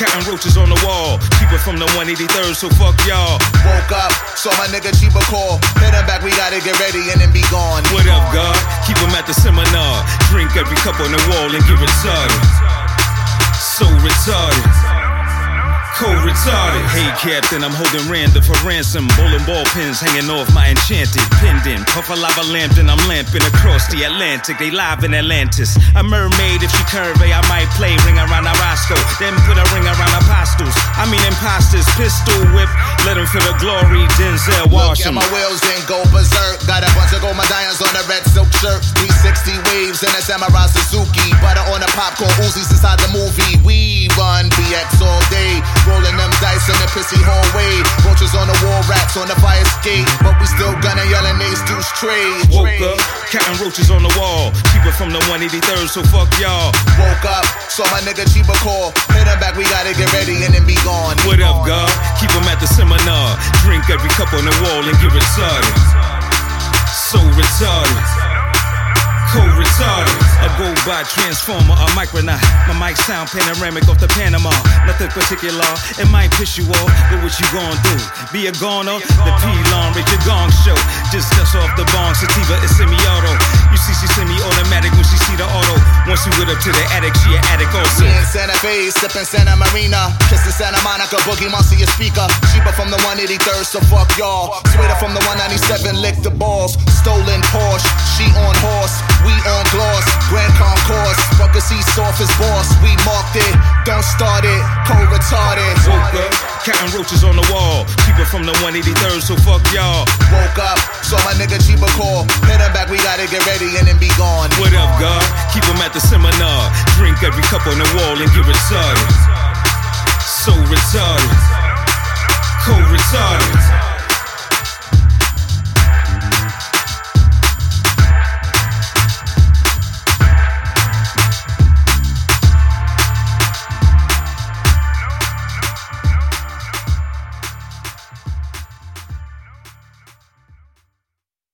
counting roaches on the wall. Keep it from the 183rd, so fuck y'all. Woke up, saw my nigga Chiba call. Hit him back, we gotta get ready and then be gone. What up, God? Keep him at the seminar. Drink every cup on the wall and get retarded. So retarded cold retarded. Hey, Captain, I'm holding random for ransom. Bowling ball pins hanging off my enchanted pendant. Puff a lava lamp, and I'm lamping across the Atlantic. They live in Atlantis. A mermaid, if she curve, I might play ring around a Roscoe. Then put a ring around apostles. I mean, imposters. Pistol whip, let them feel the glory. Denzel Washington. Look at my wheels then go berserk. Got a bunch of gold medallions on a red silk shirt. 360 waves and a samurai Suzuki. Butter on a popcorn Uzis inside the movie. We run BX all day. Rolling them dice in the pissy hallway. Roaches on the wall, rats on the fire escape. But we still gonna yelling names do trade. Woke up, counting roaches on the wall. Keep it from the 183rd, so fuck y'all. Woke up, saw my nigga Chiba call. Hit him back, we gotta get ready and then be gone. What up, God? Keep him at the seminar. Drink every cup on the wall and get retarded. Go by transformer, a micronaut. My mic sound panoramic off the Panama. Nothing particular, it might piss you off, but what you gon' do? Be a goner? The P-Long Richard Gong show. Just dust off the bong, sativa is semi-auto. You see, she semi-automatic when she see the auto. Once you get up to the attic, she an addict also. Me in Santa Fe, sipping Santa Marina. Kissing Santa Monica, boogie monster your speaker. Cheaper from the 183rd, so fuck y'all. Sweeter from the 197, lick the balls. Stolen Porsche, she on horse. We on gloss, Grand Concourse. Fuck a see soft as boss. We marked it, don't start it. Cold retarded. Woke up, counting roaches on the wall. Keep it from the 183rd, so fuck y'all. Woke up, saw my nigga Chiba call. Hit him back, we gotta get ready and then be gone. What up, God? Keep him at the seminar. Drink every cup on the wall and get retarded. So retarded.